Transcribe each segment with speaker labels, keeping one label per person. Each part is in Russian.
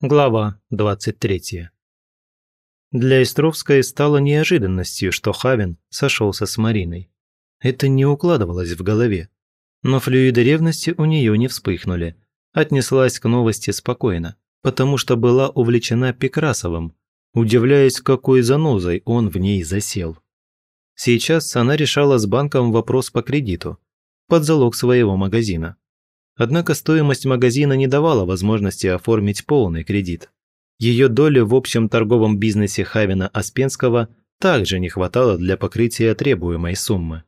Speaker 1: Глава 23. Для Истровской стало неожиданностью, что Хавин сошелся с Мариной. Это не укладывалось в голове. Но флюиды ревности у нее не вспыхнули. Отнеслась к новости спокойно, потому что была увлечена Пекрасовым, удивляясь, какой занозой он в ней засел. Сейчас она решала с банком вопрос по кредиту, под залог своего магазина. Однако стоимость магазина не давала возможности оформить полный кредит. Ее доли в общем торговом бизнесе Хавина Аспенского также не хватало для покрытия требуемой суммы.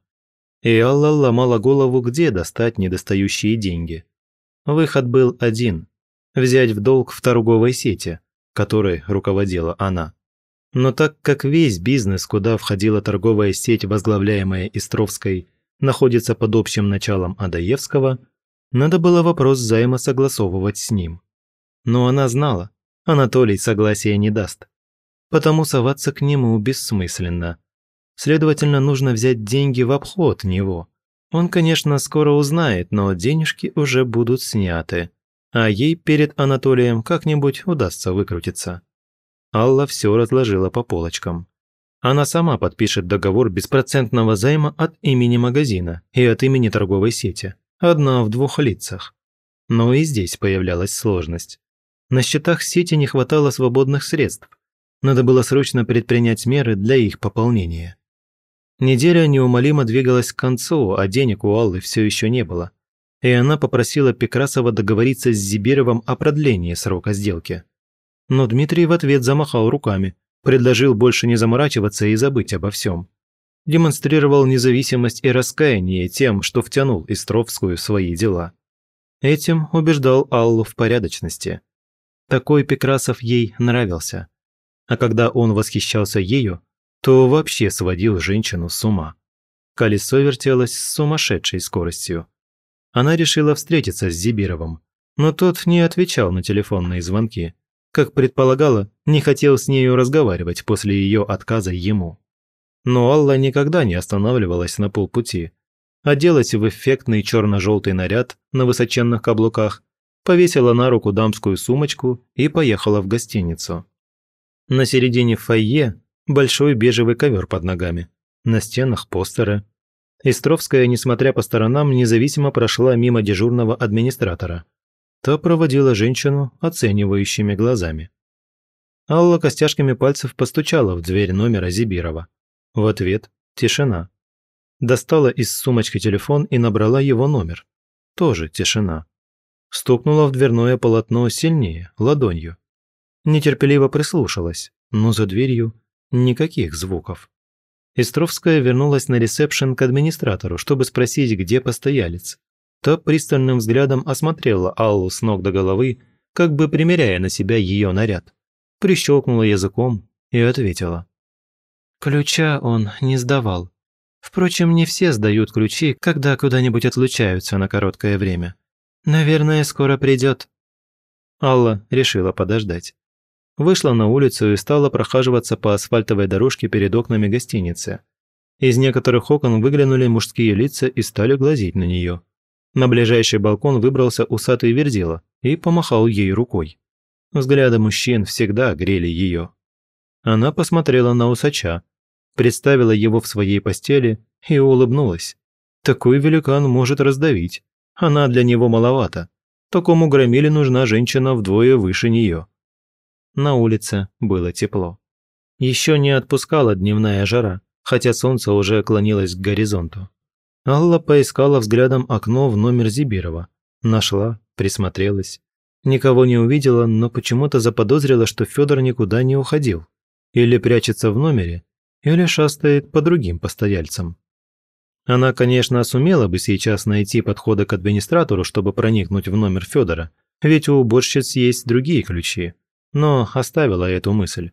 Speaker 1: И Алла ломала голову, где достать недостающие деньги. Выход был один – взять в долг в торговой сети, которой руководила она. Но так как весь бизнес, куда входила торговая сеть, возглавляемая Истровской, находится под общим началом Адаевского – надо было вопрос займа согласовывать с ним. Но она знала, Анатолий согласия не даст. Потому соваться к нему бессмысленно. Следовательно, нужно взять деньги в обход него. Он, конечно, скоро узнает, но денежки уже будут сняты. А ей перед Анатолием как-нибудь удастся выкрутиться. Алла все разложила по полочкам. Она сама подпишет договор беспроцентного займа от имени магазина и от имени торговой сети одна в двух лицах. Но и здесь появлялась сложность. На счетах сети не хватало свободных средств. Надо было срочно предпринять меры для их пополнения. Неделя неумолимо двигалась к концу, а денег у Аллы все еще не было. И она попросила Пекрасова договориться с Зибировым о продлении срока сделки. Но Дмитрий в ответ замахал руками, предложил больше не заморачиваться и забыть обо всем демонстрировал независимость и раскаяние тем, что втянул Истровскую в свои дела. Этим убеждал Аллу в порядочности. Такой Пекрасов ей нравился. А когда он восхищался ею, то вообще сводил женщину с ума. Колесо вертелось с сумасшедшей скоростью. Она решила встретиться с Зибировым, но тот не отвечал на телефонные звонки. Как предполагала, не хотел с нею разговаривать после ее отказа ему. Но Алла никогда не останавливалась на полпути. Оделась в эффектный черно-желтый наряд на высоченных каблуках, повесила на руку дамскую сумочку и поехала в гостиницу. На середине фойе большой бежевый ковер под ногами. На стенах постеры. Истровская, несмотря по сторонам, независимо прошла мимо дежурного администратора. Та проводила женщину оценивающими глазами. Алла костяшками пальцев постучала в дверь номера Зибирова. В ответ – тишина. Достала из сумочки телефон и набрала его номер. Тоже тишина. Стукнула в дверное полотно сильнее, ладонью. Нетерпеливо прислушалась, но за дверью никаких звуков. Истровская вернулась на ресепшн к администратору, чтобы спросить, где постоялец. Та пристальным взглядом осмотрела Аллу с ног до головы, как бы примеряя на себя ее наряд. Прищелкнула языком и ответила. Ключа он не сдавал. Впрочем, не все сдают ключи, когда куда-нибудь отлучаются на короткое время. Наверное, скоро придет. Алла решила подождать. Вышла на улицу и стала прохаживаться по асфальтовой дорожке перед окнами гостиницы. Из некоторых окон выглянули мужские лица и стали глазеть на нее. На ближайший балкон выбрался усатый верзила и помахал ей рукой. Взгляды мужчин всегда грели ее. Она посмотрела на усача, представила его в своей постели и улыбнулась. Такой великан может раздавить. Она для него маловата. Такому громиле нужна женщина вдвое выше нее. На улице было тепло. Еще не отпускала дневная жара, хотя солнце уже клонилось к горизонту. Алла поискала взглядом окно в номер Зибирова. Нашла, присмотрелась. Никого не увидела, но почему-то заподозрила, что Федор никуда не уходил. Или прячется в номере, или шастает по другим постояльцам. Она, конечно, сумела бы сейчас найти подходы к администратору, чтобы проникнуть в номер Федора, ведь у уборщиц есть другие ключи, но оставила эту мысль.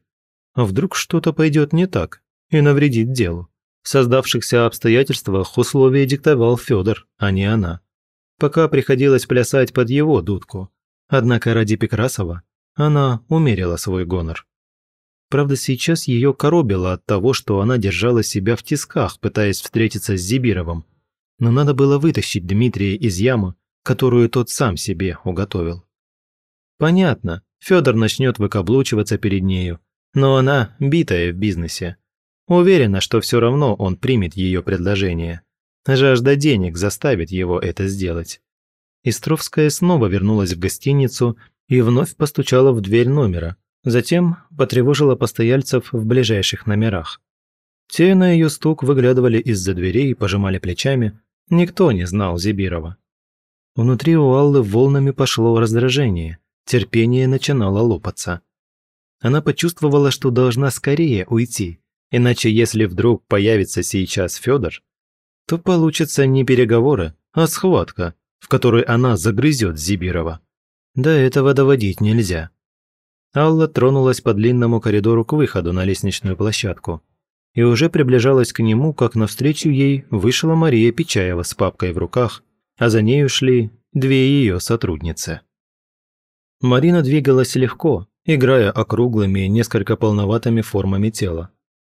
Speaker 1: Вдруг что-то пойдет не так и навредит делу. В создавшихся обстоятельствах условия диктовал Федор, а не она. Пока приходилось плясать под его дудку. Однако ради Пекрасова она умерила свой гонор. Правда, сейчас ее коробило от того, что она держала себя в тисках, пытаясь встретиться с Зибировым. Но надо было вытащить Дмитрия из ямы, которую тот сам себе уготовил. Понятно, Федор начнет выкаблучиваться перед нею, но она битая в бизнесе. Уверена, что все равно он примет ее предложение. Жажда денег заставит его это сделать. Истровская снова вернулась в гостиницу и вновь постучала в дверь номера, затем потревожила постояльцев в ближайших номерах. Те на ее стук выглядывали из-за дверей и пожимали плечами. Никто не знал Зибирова. Внутри у Аллы волнами пошло раздражение, терпение начинало лопаться. Она почувствовала, что должна скорее уйти, иначе если вдруг появится сейчас Федор, то получится не переговоры, а схватка, в которой она загрызет Зибирова. До этого доводить нельзя. Алла тронулась по длинному коридору к выходу на лестничную площадку и уже приближалась к нему, как навстречу ей вышла Мария Печаева с папкой в руках, а за нею шли две ее сотрудницы. Марина двигалась легко, играя округлыми, несколько полноватыми формами тела.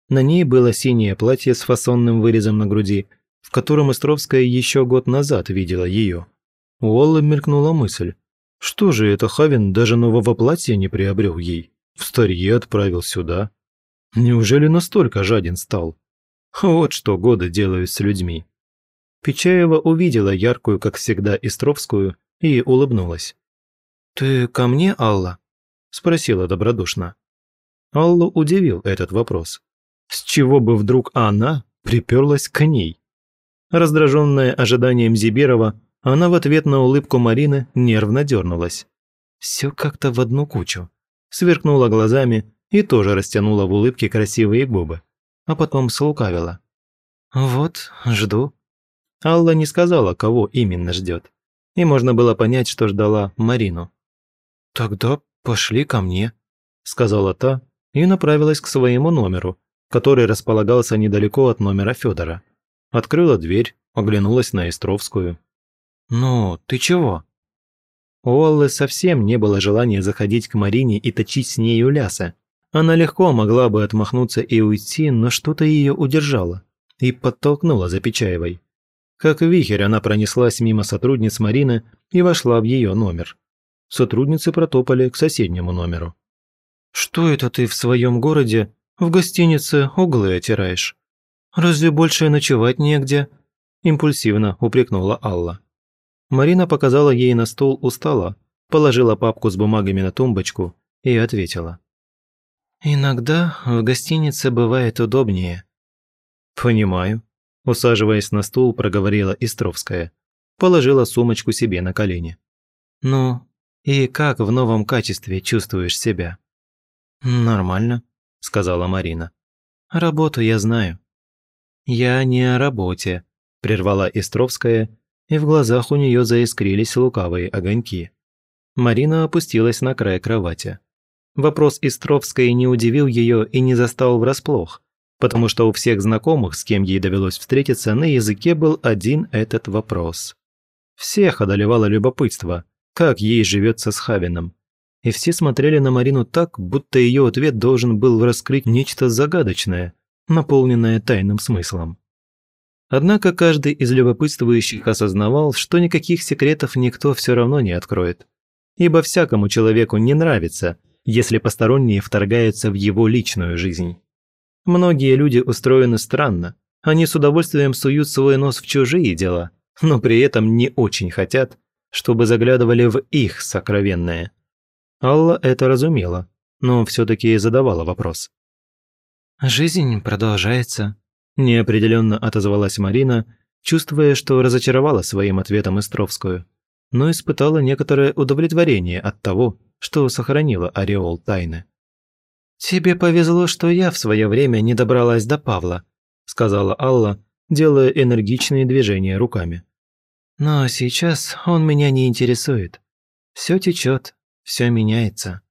Speaker 1: На ней было синее платье с фасонным вырезом на груди, в котором Истровская еще год назад видела ее. У Оллы мелькнула мысль, что же это Хавин даже нового платья не приобрел ей? В старье отправил сюда. Неужели настолько жаден стал? Вот что годы делают с людьми. Печаева увидела яркую, как всегда, Истровскую и улыбнулась. «Ты ко мне, Алла?» – спросила добродушно. Аллу удивил этот вопрос. С чего бы вдруг она приперлась к ней? Раздраженная ожиданием Зибирова, она в ответ на улыбку Марины нервно дернулась. Все как-то в одну кучу. Сверкнула глазами и тоже растянула в улыбке красивые губы. А потом слукавила. «Вот, жду». Алла не сказала, кого именно ждет. И можно было понять, что ждала Марину. «Тогда пошли ко мне», – сказала та и направилась к своему номеру, который располагался недалеко от номера Федора. Открыла дверь, оглянулась на Истровскую. «Ну, ты чего?» У Аллы совсем не было желания заходить к Марине и точить с нею ляса. Она легко могла бы отмахнуться и уйти, но что-то ее удержало и подтолкнуло за Печаевой. Как вихрь она пронеслась мимо сотрудниц Марины и вошла в ее номер. Сотрудницы протопали к соседнему номеру. «Что это ты в своем городе в гостинице углы отираешь? Разве больше ночевать негде?» Импульсивно упрекнула Алла. Марина показала ей на стол у стола, положила папку с бумагами на тумбочку и ответила. «Иногда в гостинице бывает удобнее». «Понимаю», – усаживаясь на стул, проговорила Истровская. Положила сумочку себе на колени. «Ну, и как в новом качестве чувствуешь себя?» «Нормально», – сказала Марина. «Работу я знаю». «Я не о работе», – прервала Истровская и в глазах у нее заискрились лукавые огоньки. Марина опустилась на край кровати. Вопрос Истровской не удивил ее и не застал врасплох, потому что у всех знакомых, с кем ей довелось встретиться, на языке был один этот вопрос. Всех одолевало любопытство, как ей живется с Хавином. И все смотрели на Марину так, будто ее ответ должен был раскрыть нечто загадочное, наполненное тайным смыслом. Однако каждый из любопытствующих осознавал, что никаких секретов никто все равно не откроет. Ибо всякому человеку не нравится, если посторонние вторгаются в его личную жизнь. Многие люди устроены странно. Они с удовольствием суют свой нос в чужие дела, но при этом не очень хотят, чтобы заглядывали в их сокровенное. Алла это разумела, но все-таки задавала вопрос. «Жизнь продолжается», Неопределенно отозвалась Марина, чувствуя, что разочаровала своим ответом Истровскую, но испытала некоторое удовлетворение от того, что сохранила ореол тайны. «Тебе повезло, что я в свое время не добралась до Павла», сказала Алла, делая энергичные движения руками. «Но сейчас он меня не интересует. Все течет, все меняется».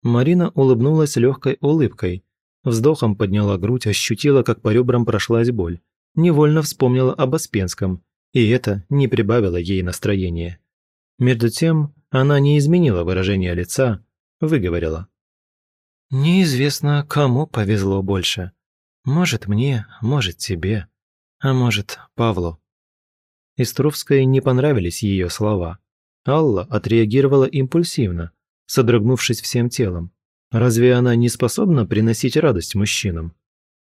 Speaker 1: Марина улыбнулась легкой улыбкой, Вздохом подняла грудь, ощутила, как по ребрам прошлась боль. Невольно вспомнила об Аспенском, и это не прибавило ей настроения. Между тем, она не изменила выражение лица, выговорила. «Неизвестно, кому повезло больше. Может, мне, может, тебе, а может, Павлу». Истровской не понравились ее слова. Алла отреагировала импульсивно, содрогнувшись всем телом. Разве она не способна приносить радость мужчинам?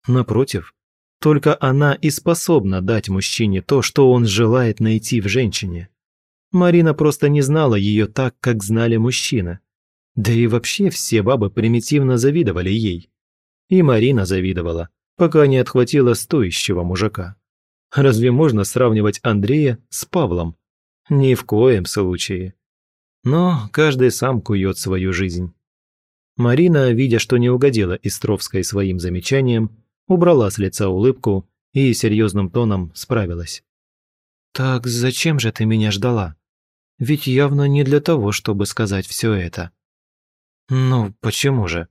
Speaker 1: Напротив, только она и способна дать мужчине то, что он желает найти в женщине. Марина просто не знала ее так, как знали мужчины. Да и вообще все бабы примитивно завидовали ей. И Марина завидовала, пока не отхватила стоящего мужика. Разве можно сравнивать Андрея с Павлом? Ни в коем случае. Но каждый сам кует свою жизнь. Марина, видя, что не угодила Истровской своим замечанием, убрала с лица улыбку и серьезным тоном справилась. «Так зачем же ты меня ждала? Ведь явно не для того, чтобы сказать все это». «Ну, почему же?»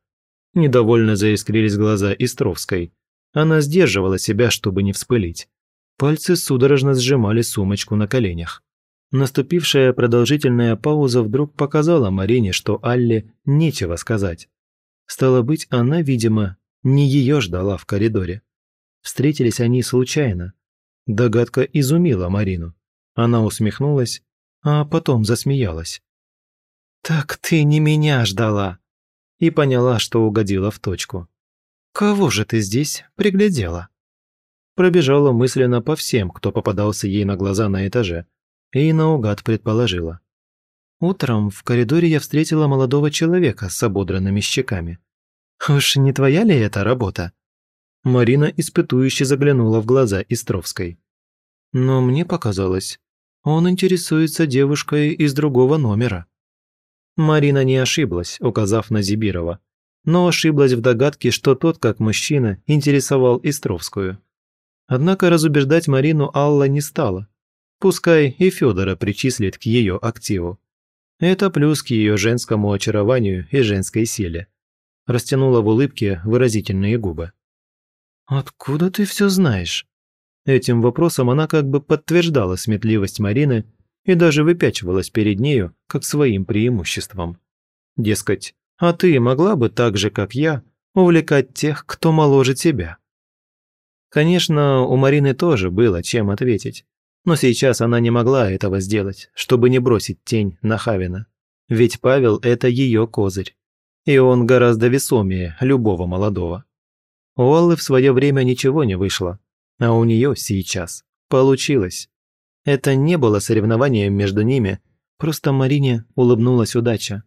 Speaker 1: Недовольно заискрились глаза Истровской. Она сдерживала себя, чтобы не вспылить. Пальцы судорожно сжимали сумочку на коленях. Наступившая продолжительная пауза вдруг показала Марине, что Алле нечего сказать. Стало быть, она, видимо, не ее ждала в коридоре. Встретились они случайно. Догадка изумила Марину. Она усмехнулась, а потом засмеялась. «Так ты не меня ждала!» И поняла, что угодила в точку. «Кого же ты здесь приглядела?» Пробежала мысленно по всем, кто попадался ей на глаза на этаже, и наугад предположила. Утром в коридоре я встретила молодого человека с ободранными щеками. «Уж не твоя ли это работа?» Марина испытующе заглянула в глаза Истровской. «Но мне показалось, он интересуется девушкой из другого номера». Марина не ошиблась, указав на Зибирова, но ошиблась в догадке, что тот, как мужчина, интересовал Истровскую. Однако разубеждать Марину Алла не стала. Пускай и Федора причислит к ее активу. Это плюс к ее женскому очарованию и женской силе растянула в улыбке выразительные губы. «Откуда ты все знаешь?» Этим вопросом она как бы подтверждала сметливость Марины и даже выпячивалась перед нею как своим преимуществом. Дескать, а ты могла бы так же, как я, увлекать тех, кто моложе тебя? Конечно, у Марины тоже было чем ответить, но сейчас она не могла этого сделать, чтобы не бросить тень на Хавина. Ведь Павел – это ее козырь и он гораздо весомее любого молодого. У Аллы в свое время ничего не вышло, а у нее сейчас получилось. Это не было соревнованием между ними, просто Марине улыбнулась удача.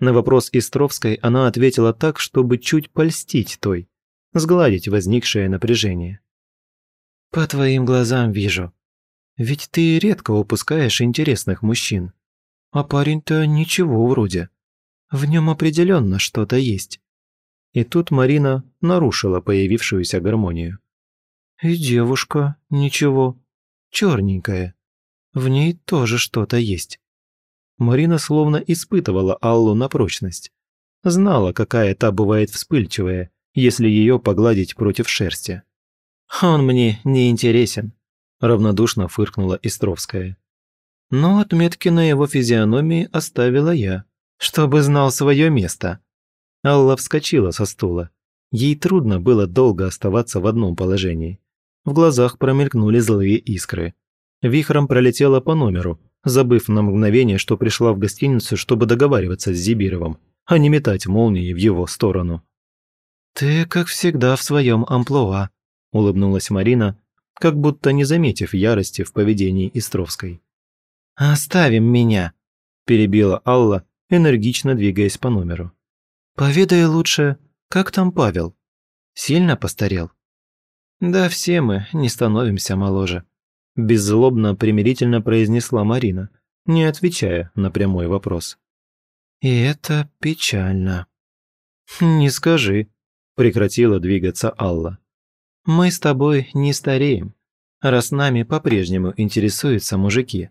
Speaker 1: На вопрос Истровской она ответила так, чтобы чуть польстить той, сгладить возникшее напряжение. «По твоим глазам вижу. Ведь ты редко упускаешь интересных мужчин. А парень-то ничего вроде. В нем определенно что-то есть. И тут Марина нарушила появившуюся гармонию. И девушка, ничего, черненькая. В ней тоже что-то есть. Марина словно испытывала Аллу на прочность. Знала, какая та бывает вспыльчивая, если ее погладить против шерсти. «Он мне не интересен», – равнодушно фыркнула Истровская. Но отметки на его физиономии оставила я чтобы знал свое место. Алла вскочила со стула. Ей трудно было долго оставаться в одном положении. В глазах промелькнули злые искры. Вихром пролетела по номеру, забыв на мгновение, что пришла в гостиницу, чтобы договариваться с Зибировым, а не метать молнии в его сторону. «Ты, как всегда, в своем амплуа», – улыбнулась Марина, как будто не заметив ярости в поведении Истровской. «Оставим меня», – перебила Алла, энергично двигаясь по номеру. «Поведай лучше, как там Павел? Сильно постарел?» «Да все мы не становимся моложе», – беззлобно примирительно произнесла Марина, не отвечая на прямой вопрос. «И это печально». «Не скажи», – прекратила двигаться Алла. «Мы с тобой не стареем, раз нами по-прежнему интересуются мужики».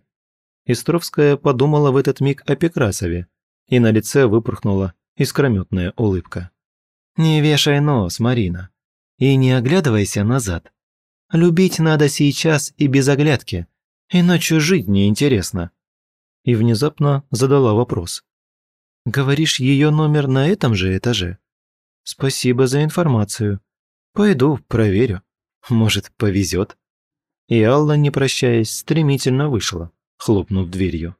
Speaker 1: Истровская подумала в этот миг о Пекрасове, и на лице выпорхнула искрометная улыбка. «Не вешай нос, Марина, и не оглядывайся назад. Любить надо сейчас и без оглядки, иначе жить неинтересно». И внезапно задала вопрос. «Говоришь, ее номер на этом же этаже? Спасибо за информацию. Пойду, проверю. Может, повезет». И Алла, не прощаясь, стремительно вышла, хлопнув дверью.